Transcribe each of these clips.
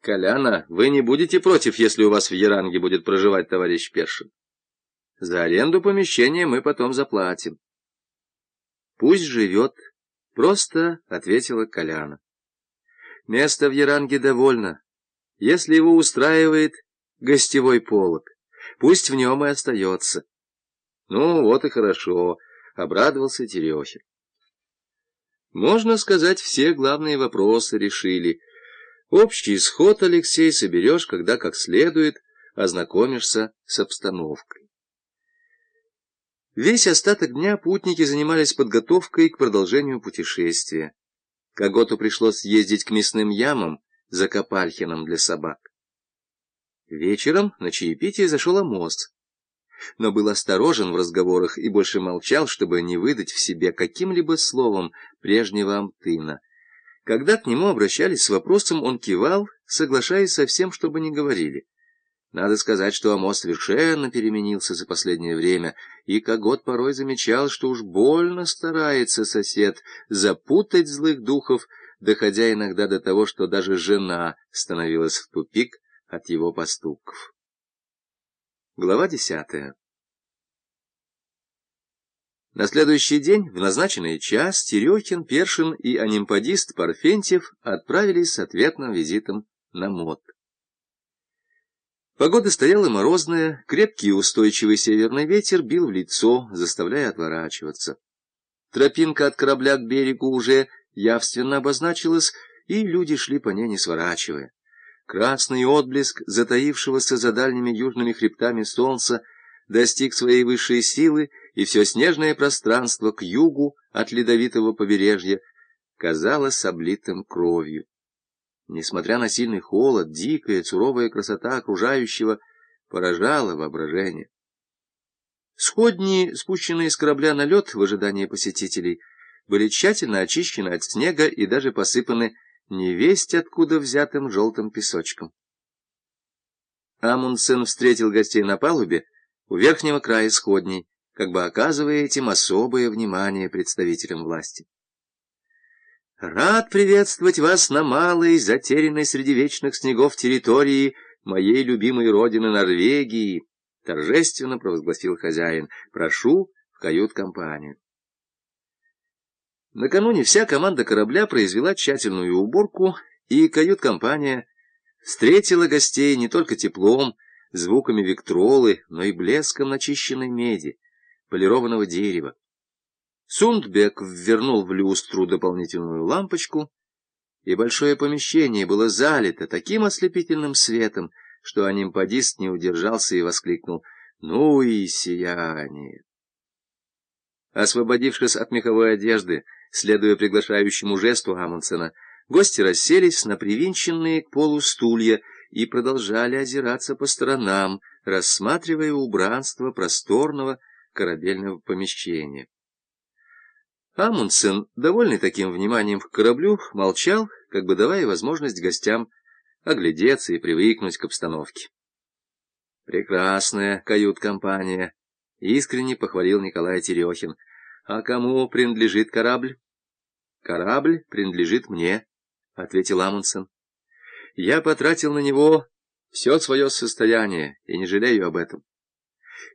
Коляна, вы не будете против, если у вас в Яранге будет проживать товарищ Першин? За аренду помещения мы потом заплатим. Пусть живет, просто ответила Коляна. Место в Яранге довольно. Если его устраивает гостевой полог, пусть в нем и остается. Ну, вот и хорошо, обрадовался Терехин. Можно сказать, все главные вопросы решили — Общий исход, Алексей, соберешь, когда как следует ознакомишься с обстановкой. Весь остаток дня путники занимались подготовкой к продолжению путешествия. Коготу пришлось ездить к мясным ямам за Копальхином для собак. Вечером на чаепитие зашел Амос, но был осторожен в разговорах и больше молчал, чтобы не выдать в себе каким-либо словом прежнего Амтына. Когда к нему обращались с вопросом, он кивал, соглашаясь со всем, что бы ни говорили. Надо сказать, что Амос совершенно переменился за последнее время, и Когот порой замечал, что уж больно старается сосед запутать злых духов, доходя иногда до того, что даже жена становилась в тупик от его поступков. Глава десятая на следующий день, в назначенный час, Терехин, Першин и анимпадист Парфентьев отправились с ответным визитом на МОД. Погода стояла морозная, крепкий и устойчивый северный ветер бил в лицо, заставляя отворачиваться. Тропинка от корабля к берегу уже явственно обозначилась, и люди шли по ней не сворачивая. Красный отблеск затаившегося за дальними южными хребтами солнца достиг своей высшей силы, и все снежное пространство к югу от ледовитого побережья казалось облитым кровью. Несмотря на сильный холод, дикая, суровая красота окружающего поражала воображение. Сходни, спущенные с корабля на лед в ожидании посетителей, были тщательно очищены от снега и даже посыпаны невесть откуда взятым желтым песочком. Амундсен встретил гостей на палубе у верхнего края сходней, как бы оказывая этим особое внимание представителям власти. «Рад приветствовать вас на малой, затерянной среди вечных снегов территории моей любимой родины Норвегии», — торжественно провозгласил хозяин. «Прошу в кают-компанию». Накануне вся команда корабля произвела тщательную уборку, и кают-компания встретила гостей не только теплом, звуками виктролы, но и блеском начищенной меди, полированного дерева. Сундбек ввернул в люстру дополнительную лампочку, и большое помещение было залито таким ослепительным светом, что анимпадист не удержался и воскликнул «Ну и сияние!». Освободившись от меховой одежды, следуя приглашающему жесту Амундсена, гости расселись на привинченные к полу стулья и продолжали озираться по сторонам, рассматривая убранство просторного корабельного помещения. Амундсен, довольный таким вниманием к кораблю, молчал, как бы давая возможность гостям оглядеться и привыкнуть к обстановке. «Прекрасная кают-компания», — искренне похвалил Николай Терехин. «А кому принадлежит корабль?» «Корабль принадлежит мне», — ответил Амундсен. Я потратил на него все свое состояние и не жалею об этом.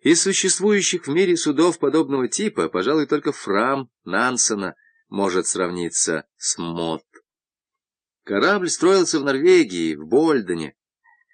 Из существующих в мире судов подобного типа, пожалуй, только Фрам Нансена может сравниться с Мот. Корабль строился в Норвегии, в Больдене,